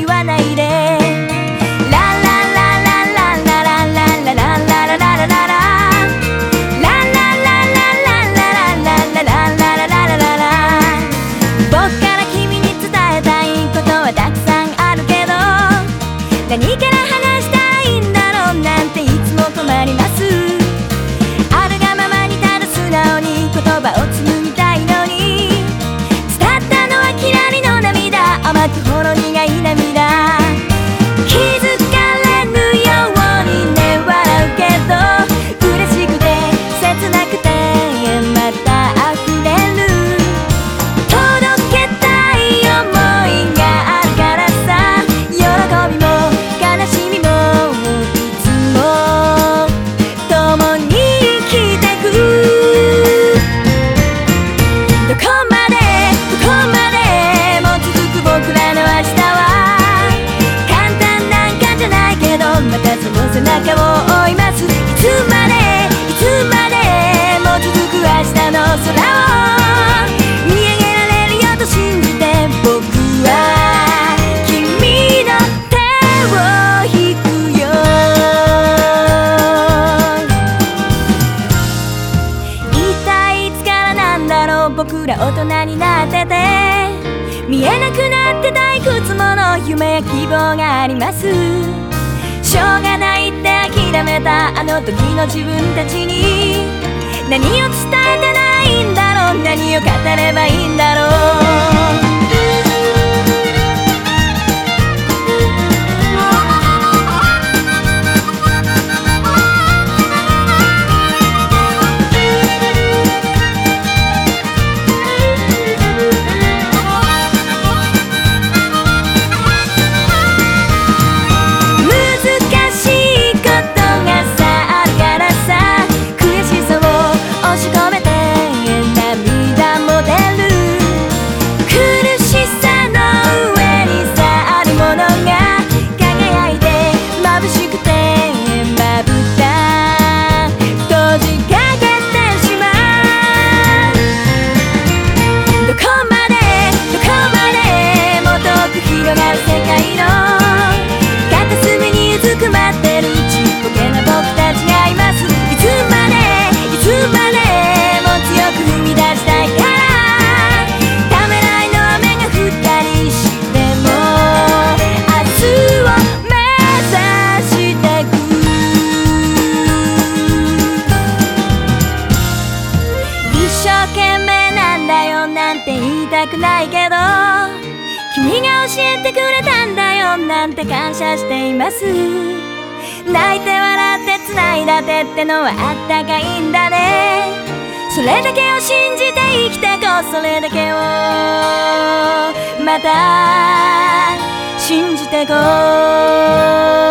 言わない中を追います。いつまでいつまでも続く明日の空を見上げられるよと信じて僕は君の手を引くよ。一体いつからなんだろう僕ら大人になってて。見えなくなってたいくつもの夢や希望があります。しょうがないって諦めたあの時の自分たちに。何を伝えてないんだろう。何を語ればいいんだろう。たくないけど君が教えてくれたんだよなんて感謝しています。泣いて笑って繋いだ手ってのはあったかいんだね。それだけを信じて生きてこそれだけをまた信じてこう